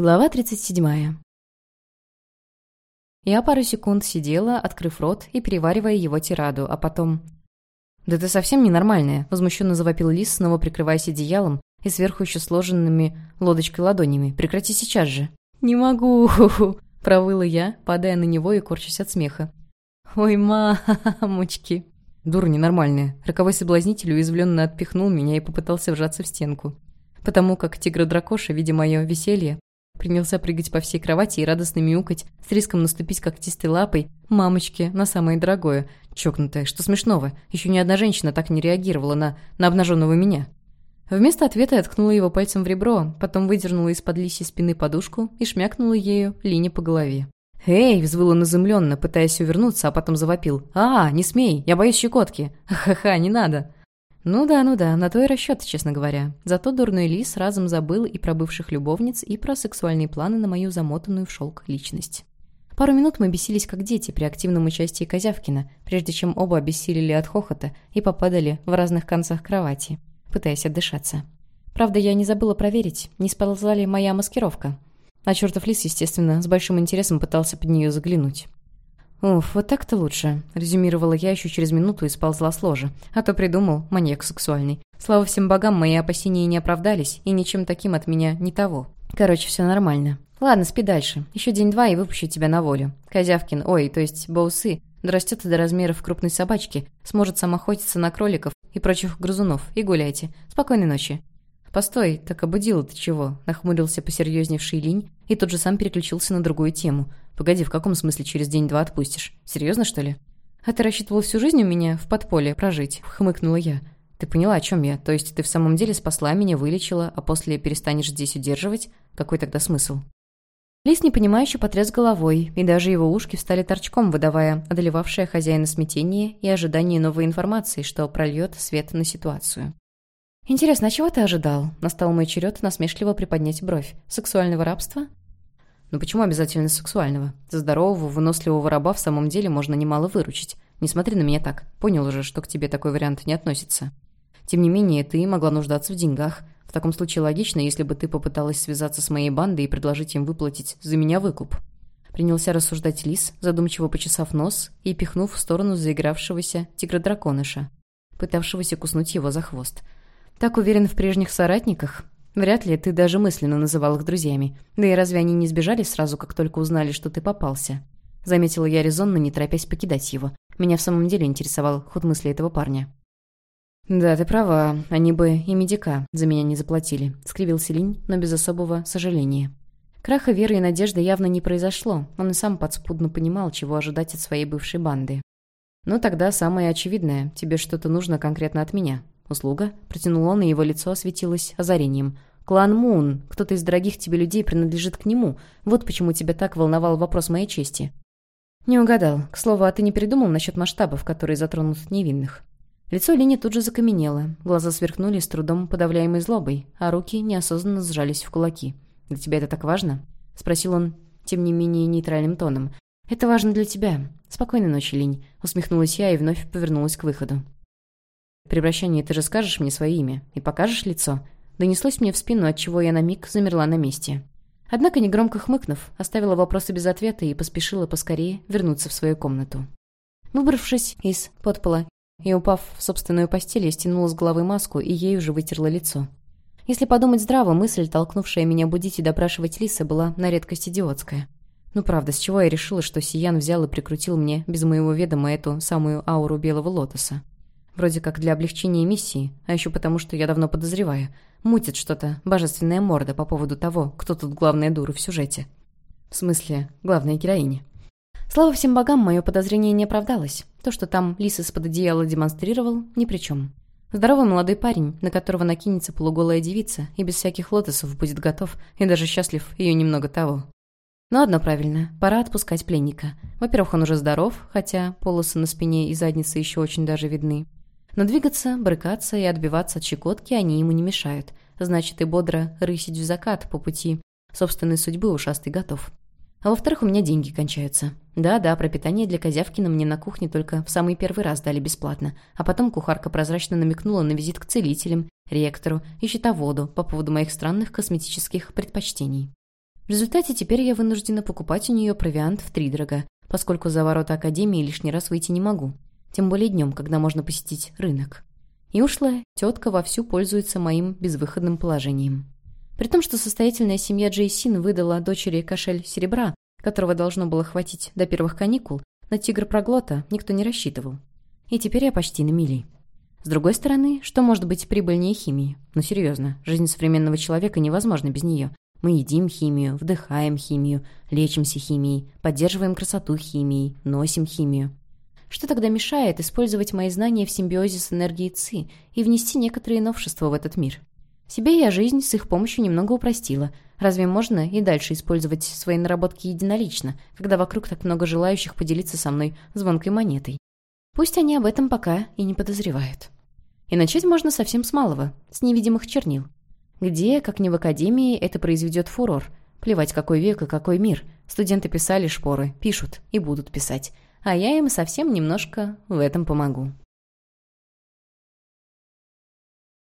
Глава 37. Я пару секунд сидела, открыв рот и переваривая его тираду, а потом... «Да ты совсем ненормальная», — возмущенно завопил Лис, снова прикрываясь одеялом и сверху еще сложенными лодочкой ладонями. «Прекрати сейчас же». «Не могу», — провыла я, падая на него и корчась от смеха. «Ой, мамочки!» Дура ненормальная. Роковой соблазнитель уязвленно отпихнул меня и попытался вжаться в стенку. Потому как тигр-дракоша, видя мое веселье, Принялся прыгать по всей кровати и радостно мяукать, с риском наступить когтистой лапой мамочке на самое дорогое. Чокнутая, что смешного. Еще ни одна женщина так не реагировала на, на обнаженного меня. Вместо ответа я ткнула его пальцем в ребро, потом выдернула из-под лиси спины подушку и шмякнула ею Лине по голове. «Эй!» – взвыл он изумленно, пытаясь увернуться, а потом завопил. «А, не смей! Я боюсь щекотки!» «Ха-ха, не надо!» Ну да, ну да, на то и расчет, честно говоря. Зато дурной лис разом забыл и про бывших любовниц, и про сексуальные планы на мою замотанную в шелк личность. Пару минут мы бесились как дети при активном участии Козявкина, прежде чем оба обессилели от хохота и попадали в разных концах кровати, пытаясь отдышаться. Правда, я не забыла проверить, не сползла ли моя маскировка. А чертов лис, естественно, с большим интересом пытался под нее заглянуть. «Уф, вот так-то лучше», — резюмировала я еще через минуту и сползла с ложа. А то придумал маньяк сексуальный. Слава всем богам, мои опасения не оправдались, и ничем таким от меня не того. Короче, все нормально. Ладно, спи дальше. Еще день-два и выпущу тебя на волю. Козявкин, ой, то есть Боусы, дорастет до размеров крупной собачки, сможет сам охотиться на кроликов и прочих грызунов, и гуляйте. Спокойной ночи. «Постой, так обудила ты чего?» – нахмурился посерьезневший линь и тут же сам переключился на другую тему. «Погоди, в каком смысле через день-два отпустишь? Серьезно, что ли?» «А ты рассчитывал всю жизнь у меня в подполье прожить?» – хмыкнула я. «Ты поняла, о чем я? То есть ты в самом деле спасла меня, вылечила, а после перестанешь здесь удерживать? Какой тогда смысл?» Лис непонимающе потряс головой, и даже его ушки встали торчком, выдавая одолевавшее хозяина смятение и ожидание новой информации, что прольет свет на ситуацию. «Интересно, а чего ты ожидал?» Настал мой черед насмешливо приподнять бровь. «Сексуального рабства?» «Ну почему обязательно сексуального? За здорового, выносливого раба в самом деле можно немало выручить. Не смотри на меня так. Понял уже, что к тебе такой вариант не относится. Тем не менее, ты могла нуждаться в деньгах. В таком случае логично, если бы ты попыталась связаться с моей бандой и предложить им выплатить за меня выкуп». Принялся рассуждать лис, задумчиво почесав нос и пихнув в сторону заигравшегося тигра-драконыша, пытавшегося куснуть его за хвост – так уверен в прежних соратниках? Вряд ли ты даже мысленно называл их друзьями. Да и разве они не сбежали сразу, как только узнали, что ты попался? Заметила я резонно, не торопясь покидать его. Меня в самом деле интересовал ход мысли этого парня. «Да, ты права. Они бы и медика за меня не заплатили», — скривился Линь, но без особого сожаления. Краха веры и надежды явно не произошло. Он и сам подспудно понимал, чего ожидать от своей бывшей банды. «Ну тогда самое очевидное. Тебе что-то нужно конкретно от меня. «Услуга?» — протянул он, и его лицо осветилось озарением. «Клан Мун. Кто-то из дорогих тебе людей принадлежит к нему. Вот почему тебя так волновал вопрос моей чести». «Не угадал. К слову, а ты не придумал насчет масштабов, которые затронут невинных?» Лицо Лини тут же закаменело, глаза сверкнули с трудом подавляемой злобой, а руки неосознанно сжались в кулаки. «Для тебя это так важно?» — спросил он, тем не менее нейтральным тоном. «Это важно для тебя. Спокойной ночи, Линь», — усмехнулась я и вновь повернулась к выходу. При прощании ты же скажешь мне свое имя и покажешь лицо?» Донеслось мне в спину, отчего я на миг замерла на месте. Однако, негромко хмыкнув, оставила вопросы без ответа и поспешила поскорее вернуться в свою комнату. Выбравшись из подпола и упав в собственную постель, я стянула с головы маску и ей уже вытерла лицо. Если подумать здраво, мысль, толкнувшая меня будить и допрашивать Лиса, была на редкость идиотская. Ну правда, с чего я решила, что Сиян взял и прикрутил мне без моего ведома эту самую ауру белого лотоса? Вроде как для облегчения миссии, а еще потому, что я давно подозреваю. Мутит что-то божественная морда по поводу того, кто тут главная дура в сюжете. В смысле, главная героиня. Слава всем богам, мое подозрение не оправдалось. То, что там лис из-под одеяла демонстрировал, ни при чем. Здоровый молодой парень, на которого накинется полуголая девица, и без всяких лотосов будет готов, и даже счастлив ее немного того. Но одно правильно, пора отпускать пленника. Во-первых, он уже здоров, хотя полосы на спине и заднице еще очень даже видны. Но двигаться, брыкаться и отбиваться от щекотки они ему не мешают. Значит, и бодро рысить в закат по пути собственной судьбы ушастый готов. А во-вторых, у меня деньги кончаются. Да-да, пропитание для Козявкина мне на кухне только в самый первый раз дали бесплатно, а потом кухарка прозрачно намекнула на визит к целителям, ректору и счетоводу по поводу моих странных косметических предпочтений. В результате теперь я вынуждена покупать у нее провиант в три дорога, поскольку за ворота Академии лишний раз выйти не могу. Тем более днем, когда можно посетить рынок. И ушлая тетка вовсю пользуется моим безвыходным положением. При том, что состоятельная семья Джейсин выдала дочери кошель серебра, которого должно было хватить до первых каникул, на тигр-проглота никто не рассчитывал. И теперь я почти на мили. С другой стороны, что может быть прибыльнее химии? Ну, серьезно, жизнь современного человека невозможна без нее. Мы едим химию, вдыхаем химию, лечимся химией, поддерживаем красоту химией, носим химию. Что тогда мешает использовать мои знания в симбиозе с энергией ЦИ и внести некоторые новшества в этот мир? Себе я жизнь с их помощью немного упростила. Разве можно и дальше использовать свои наработки единолично, когда вокруг так много желающих поделиться со мной звонкой монетой? Пусть они об этом пока и не подозревают. И начать можно совсем с малого, с невидимых чернил. Где, как не в академии, это произведет фурор? Плевать, какой век и какой мир. Студенты писали шпоры, пишут и будут писать. А я им совсем немножко в этом помогу.